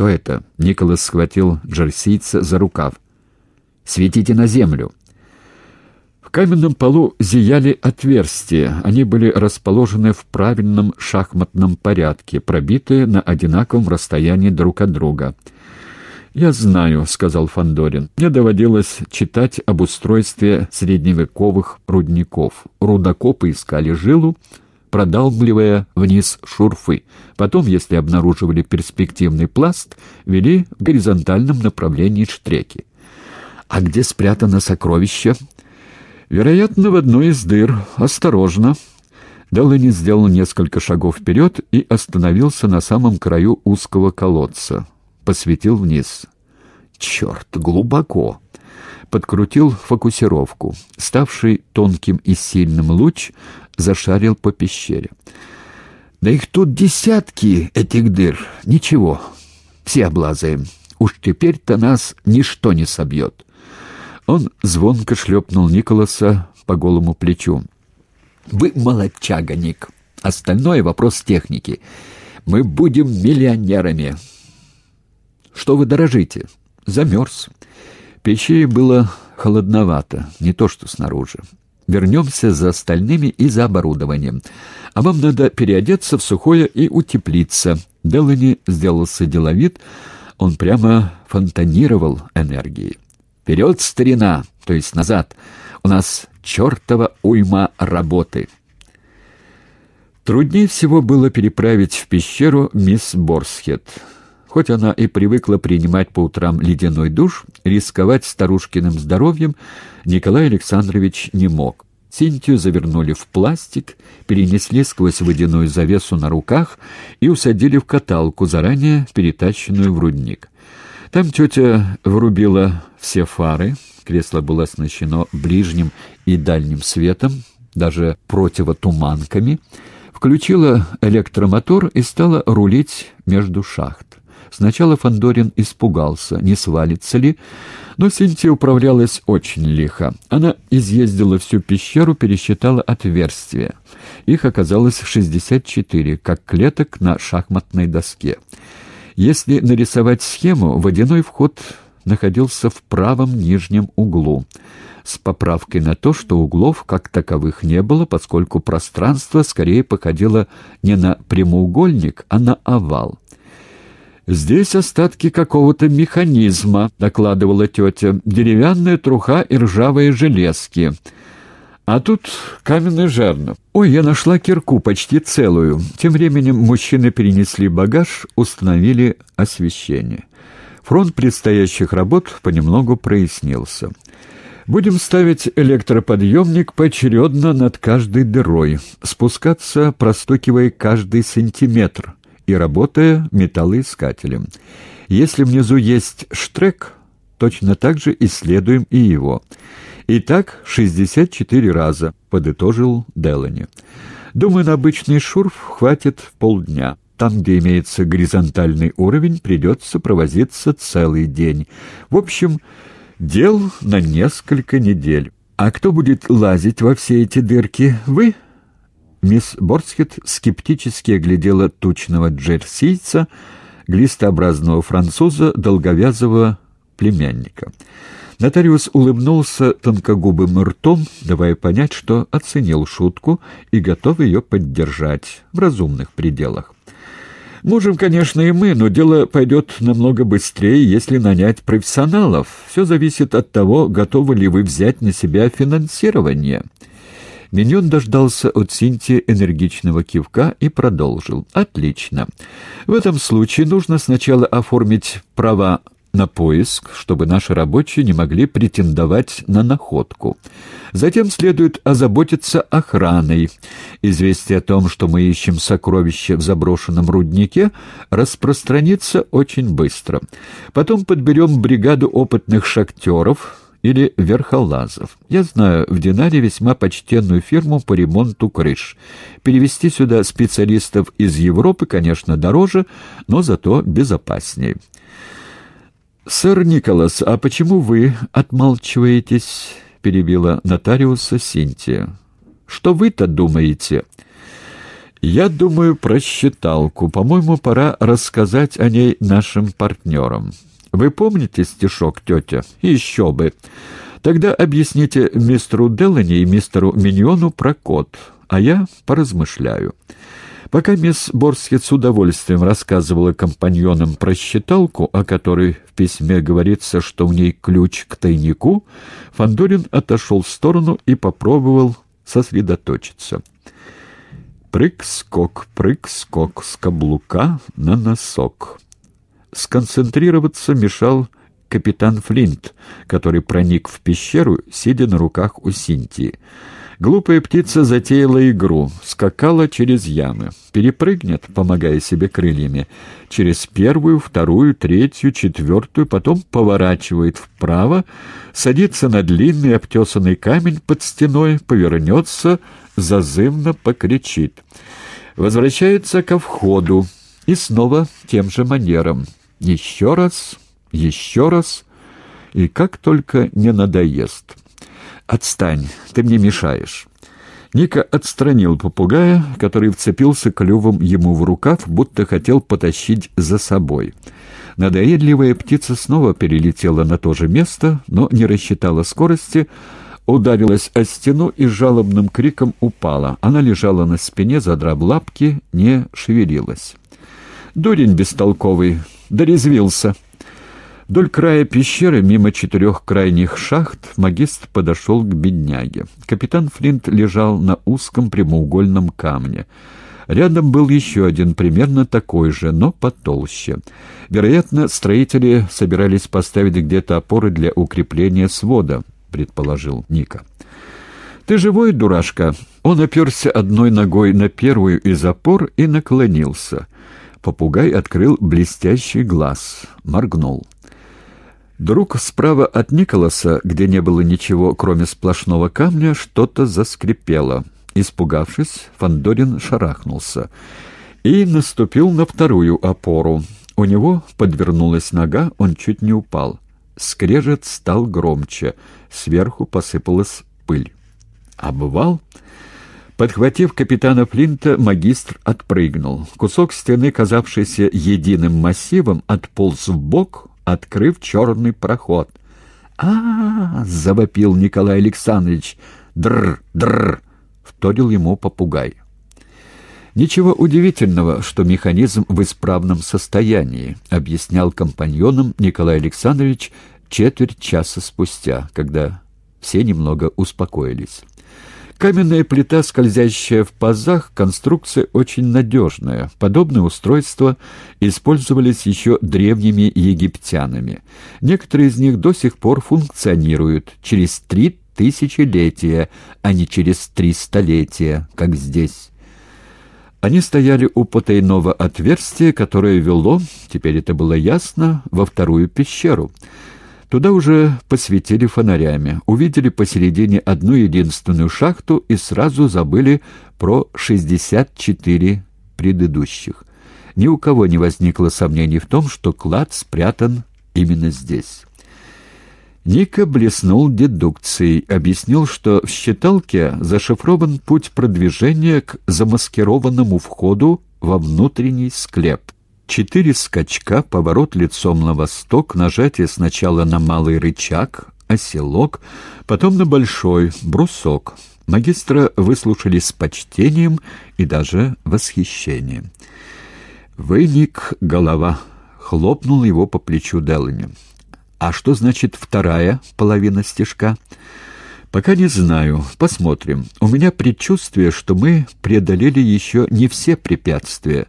«Что это?» — Николас схватил джерсийца за рукав. «Светите на землю!» В каменном полу зияли отверстия. Они были расположены в правильном шахматном порядке, пробитые на одинаковом расстоянии друг от друга. «Я знаю», — сказал Фандорин. «Мне доводилось читать об устройстве средневековых рудников. Рудокопы искали жилу, продалбливая вниз шурфы. Потом, если обнаруживали перспективный пласт, вели в горизонтальном направлении штреки. А где спрятано сокровище? Вероятно, в одной из дыр. Осторожно. Делани сделал несколько шагов вперед и остановился на самом краю узкого колодца. Посветил вниз. Черт, глубоко! Подкрутил фокусировку. Ставший тонким и сильным луч зашарил по пещере. Да их тут десятки, этих дыр. Ничего, все облазаем. Уж теперь-то нас ничто не собьет. Он звонко шлепнул Николаса по голому плечу. «Вы молодчага, Ник. Остальное — вопрос техники. Мы будем миллионерами». «Что вы дорожите?» «Замерз». Печи было холодновато, не то что снаружи. Вернемся за остальными и за оборудованием. А вам надо переодеться в сухое и утеплиться». Делани сделался деловит, он прямо фонтанировал энергией. Вперед, старина, то есть назад. У нас чертова уйма работы. Труднее всего было переправить в пещеру мисс Борсхед. Хоть она и привыкла принимать по утрам ледяной душ, рисковать старушкиным здоровьем Николай Александрович не мог. Синтию завернули в пластик, перенесли сквозь водяную завесу на руках и усадили в каталку, заранее перетащенную в рудник. Там тетя врубила все фары, кресло было оснащено ближним и дальним светом, даже противотуманками, включила электромотор и стала рулить между шахт. Сначала Фандорин испугался, не свалится ли, но Синтия управлялась очень лихо. Она изъездила всю пещеру, пересчитала отверстия. Их оказалось 64, как клеток на шахматной доске. Если нарисовать схему, водяной вход находился в правом нижнем углу, с поправкой на то, что углов как таковых не было, поскольку пространство скорее походило не на прямоугольник, а на овал. «Здесь остатки какого-то механизма», — докладывала тетя, — «деревянная труха и ржавые железки». А тут каменный жернов. Ой, я нашла кирку почти целую. Тем временем мужчины перенесли багаж, установили освещение. Фронт предстоящих работ понемногу прояснился. Будем ставить электроподъемник поочередно над каждой дырой, спускаться, простукивая каждый сантиметр и работая металлоискателем. Если внизу есть штрек, точно так же исследуем и его. «Итак, 64 раза», — подытожил Делани. «Думаю, на обычный шурф хватит полдня. Там, где имеется горизонтальный уровень, придется провозиться целый день. В общем, дел на несколько недель. А кто будет лазить во все эти дырки? Вы?» Мисс Борсхет скептически оглядела тучного джерсийца, глистообразного француза, долговязого племянника. Нотариус улыбнулся тонкогубым ртом, давая понять, что оценил шутку и готов ее поддержать в разумных пределах. Можем, конечно, и мы, но дело пойдет намного быстрее, если нанять профессионалов. Все зависит от того, готовы ли вы взять на себя финансирование». Миньон дождался от Синтии энергичного кивка и продолжил. «Отлично. В этом случае нужно сначала оформить права на поиск, чтобы наши рабочие не могли претендовать на находку. Затем следует озаботиться охраной. Известие о том, что мы ищем сокровища в заброшенном руднике, распространится очень быстро. Потом подберем бригаду опытных шахтеров или верхолазов. Я знаю в Динаре весьма почтенную фирму по ремонту крыш. Перевести сюда специалистов из Европы, конечно, дороже, но зато безопаснее. «Сэр Николас, а почему вы отмалчиваетесь?» — перебила нотариуса Синтия. «Что вы-то думаете?» Я думаю про считалку. По-моему, пора рассказать о ней нашим партнерам. Вы помните стишок, тетя? Еще бы. Тогда объясните мистеру Делани и мистеру Миньону про код, а я поразмышляю. Пока мисс Борскет с удовольствием рассказывала компаньонам про считалку, о которой в письме говорится, что в ней ключ к тайнику, Фандорин отошел в сторону и попробовал сосредоточиться. Прыг-скок, прыг-скок с каблука на носок. Сконцентрироваться мешал капитан Флинт, который проник в пещеру, сидя на руках у Синтии. Глупая птица затеяла игру, скакала через ямы. Перепрыгнет, помогая себе крыльями, через первую, вторую, третью, четвертую, потом поворачивает вправо, садится на длинный обтесанный камень под стеной, повернется, зазывно покричит. Возвращается ко входу и снова тем же манером. Еще раз, еще раз, и как только не надоест. «Отстань, ты мне мешаешь». Ника отстранил попугая, который вцепился клювом ему в рукав, будто хотел потащить за собой. Надоедливая птица снова перелетела на то же место, но не рассчитала скорости, ударилась о стену и жалобным криком упала. Она лежала на спине, задрав лапки, не шевелилась. «Дурень бестолковый! Дорезвился!» Вдоль края пещеры, мимо четырех крайних шахт, магистр подошел к бедняге. Капитан Флинт лежал на узком прямоугольном камне. Рядом был еще один, примерно такой же, но потолще. Вероятно, строители собирались поставить где-то опоры для укрепления свода, предположил Ника. «Ты живой, дурашка?» Он оперся одной ногой на первую из опор и наклонился. Попугай открыл блестящий глаз, моргнул. Вдруг справа от Николаса, где не было ничего, кроме сплошного камня, что-то заскрипело. Испугавшись, Фандорин шарахнулся и наступил на вторую опору. У него подвернулась нога, он чуть не упал. Скрежет стал громче, сверху посыпалась пыль. Обвал? Подхватив капитана Флинта, магистр отпрыгнул. Кусок стены, казавшийся единым массивом, отполз в бок, открыв черный проход. а, -а, -а завопил Николай Александрович. «Др! Др!» — вторил ему попугай. «Ничего удивительного, что механизм в исправном состоянии», — объяснял компаньонам Николай Александрович четверть часа спустя, когда все немного успокоились. Каменная плита, скользящая в пазах, конструкция очень надежная. Подобные устройства использовались еще древними египтянами. Некоторые из них до сих пор функционируют через три тысячелетия, а не через три столетия, как здесь. Они стояли у потайного отверстия, которое вело, теперь это было ясно, во вторую пещеру — Туда уже посветили фонарями, увидели посередине одну единственную шахту и сразу забыли про 64 предыдущих. Ни у кого не возникло сомнений в том, что клад спрятан именно здесь. Ника блеснул дедукцией, объяснил, что в считалке зашифрован путь продвижения к замаскированному входу во внутренний склеп. Четыре скачка, поворот лицом на восток, нажатие сначала на малый рычаг, оселок, потом на большой, брусок. Магистра выслушали с почтением и даже восхищением. «Выник голова», — хлопнул его по плечу Делани. «А что значит вторая половина стежка?» «Пока не знаю. Посмотрим. У меня предчувствие, что мы преодолели еще не все препятствия».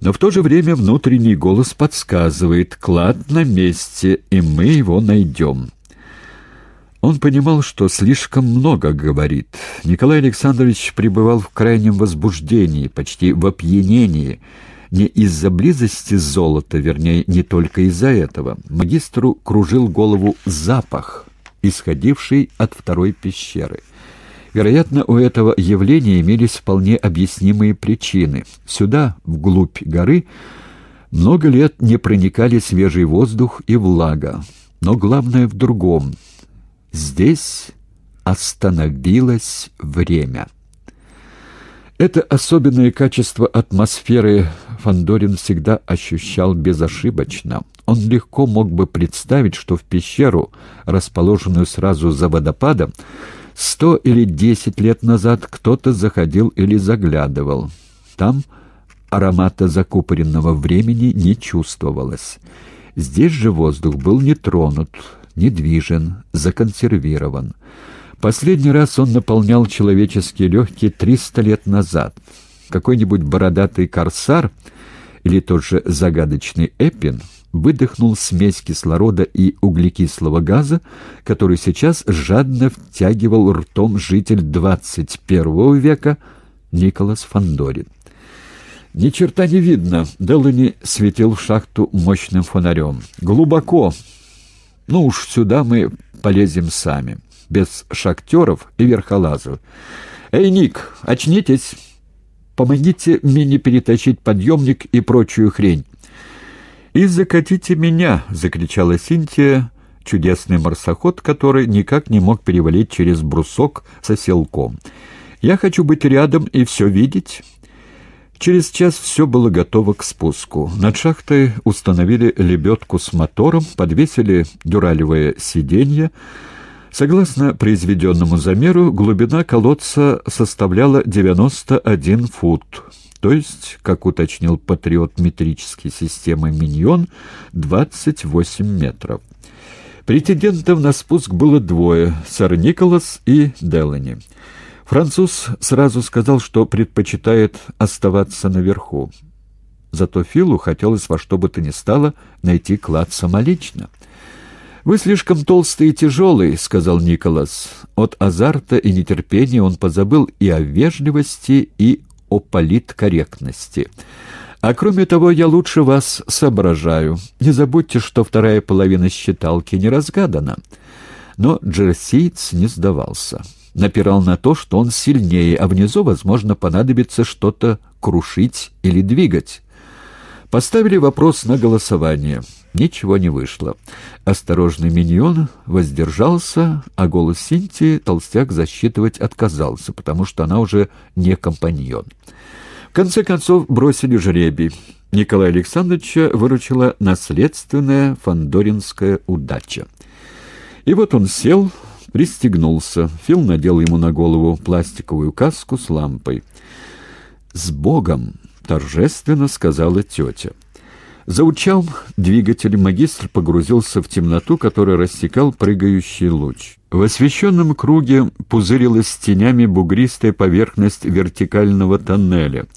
Но в то же время внутренний голос подсказывает, клад на месте, и мы его найдем. Он понимал, что слишком много говорит. Николай Александрович пребывал в крайнем возбуждении, почти в опьянении, не из-за близости золота, вернее, не только из-за этого. Магистру кружил голову запах, исходивший от второй пещеры. Вероятно, у этого явления имелись вполне объяснимые причины. Сюда, вглубь горы, много лет не проникали свежий воздух и влага. Но главное в другом. Здесь остановилось время. Это особенное качество атмосферы Фандорин всегда ощущал безошибочно. Он легко мог бы представить, что в пещеру, расположенную сразу за водопадом, сто или десять лет назад кто-то заходил или заглядывал. Там аромата закупоренного времени не чувствовалось. Здесь же воздух был не тронут, недвижен, законсервирован. Последний раз он наполнял человеческие легкие триста лет назад. Какой-нибудь бородатый корсар или тот же загадочный Эппин выдохнул смесь кислорода и углекислого газа, который сейчас жадно втягивал ртом житель 21 века Николас Фандорин. «Ни черта не видно!» — Делани светил в шахту мощным фонарем. «Глубоко! Ну уж сюда мы полезем сами» без шахтеров и верхолазов. «Эй, Ник, очнитесь! Помогите мне не перетащить подъемник и прочую хрень!» «И закатите меня!» — закричала Синтия, чудесный марсоход, который никак не мог перевалить через брусок со селком. «Я хочу быть рядом и все видеть». Через час все было готово к спуску. Над шахтой установили лебедку с мотором, подвесили дюралевое сиденье, Согласно произведенному замеру, глубина колодца составляла 91 фут, то есть, как уточнил патриот метрической системы «Миньон», 28 метров. Претендентов на спуск было двое — сэр Николас и Делани. Француз сразу сказал, что предпочитает оставаться наверху. Зато Филу хотелось во что бы то ни стало найти клад самолично — «Вы слишком толстый и тяжелый», — сказал Николас. От азарта и нетерпения он позабыл и о вежливости, и о политкорректности. «А кроме того, я лучше вас соображаю. Не забудьте, что вторая половина считалки не разгадана». Но Джерсиец не сдавался. Напирал на то, что он сильнее, а внизу, возможно, понадобится что-то крушить или двигать. Поставили вопрос на голосование. Ничего не вышло. Осторожный миньон воздержался, а голос Синтии толстяк засчитывать отказался, потому что она уже не компаньон. В конце концов бросили жребий. Николая Александровича выручила наследственная фандоринская удача. И вот он сел, пристегнулся. Фил надел ему на голову пластиковую каску с лампой. «С Богом!» Торжественно сказала тетя. Заучал двигатель, магистр погрузился в темноту, которая рассекал прыгающий луч. В освещенном круге пузырилась тенями бугристая поверхность вертикального тоннеля.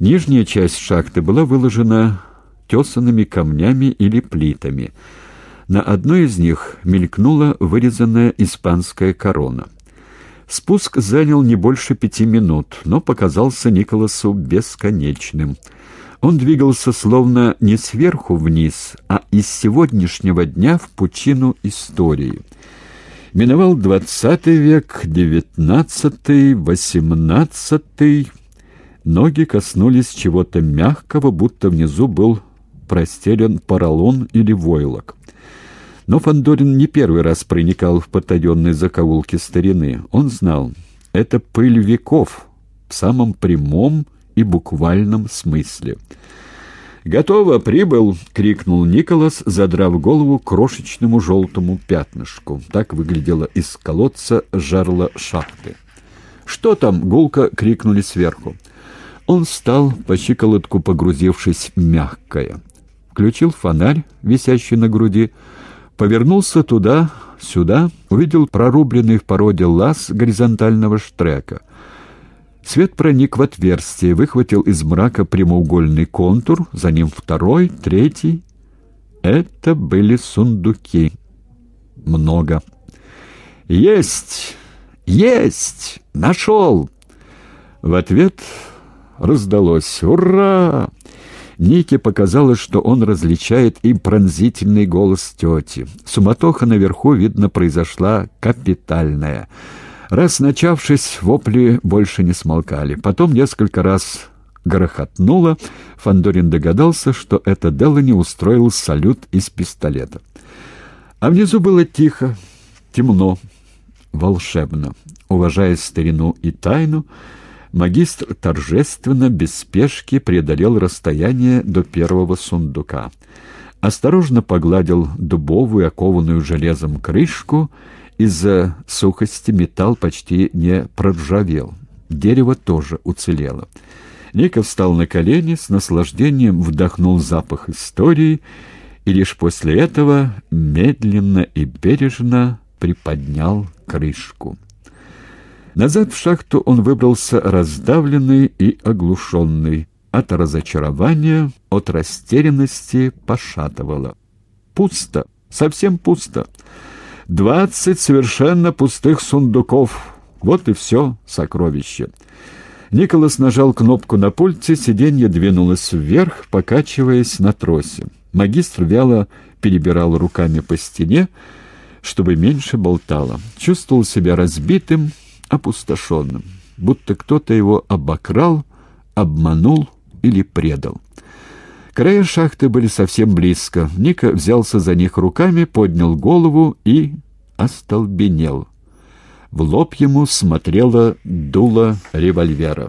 Нижняя часть шахты была выложена тесанными камнями или плитами. На одной из них мелькнула вырезанная испанская корона. Спуск занял не больше пяти минут, но показался Николасу бесконечным. Он двигался словно не сверху вниз, а из сегодняшнего дня в пучину истории. Миновал двадцатый век, девятнадцатый, восемнадцатый. Ноги коснулись чего-то мягкого, будто внизу был простелен поролон или войлок. Но Фандорин не первый раз проникал в потаенные закоулки старины. Он знал, это пыль веков в самом прямом и буквальном смысле. «Готово, прибыл!» — крикнул Николас, задрав голову крошечному желтому пятнышку. Так выглядело из колодца жерло шахты. «Что там?» — гулко крикнули сверху. Он встал, по щиколотку погрузившись мягкое. Включил фонарь, висящий на груди, — Повернулся туда, сюда, увидел прорубленный в породе лаз горизонтального штрека. Свет проник в отверстие, выхватил из мрака прямоугольный контур, за ним второй, третий. Это были сундуки. Много. «Есть! Есть! Нашел!» В ответ раздалось «Ура!» Нике показалось, что он различает и пронзительный голос тети. Суматоха наверху, видно, произошла капитальная. Раз начавшись, вопли больше не смолкали. Потом несколько раз грохотнуло. Фандорин догадался, что это Делани устроил салют из пистолета. А внизу было тихо, темно, волшебно. Уважая старину и тайну, Магистр торжественно, без спешки, преодолел расстояние до первого сундука. Осторожно погладил дубовую, окованную железом крышку. Из-за сухости металл почти не проржавел. Дерево тоже уцелело. Ника встал на колени, с наслаждением вдохнул запах истории и лишь после этого медленно и бережно приподнял крышку. Назад в шахту он выбрался раздавленный и оглушенный. От разочарования, от растерянности пошатывало. Пусто, совсем пусто. Двадцать совершенно пустых сундуков. Вот и все сокровище. Николас нажал кнопку на пульте, сиденье двинулось вверх, покачиваясь на тросе. Магистр вяло перебирал руками по стене, чтобы меньше болтало. Чувствовал себя разбитым, опустошенным, будто кто-то его обокрал, обманул или предал. Края шахты были совсем близко. Ника взялся за них руками, поднял голову и остолбенел. В лоб ему смотрело дуло револьвера.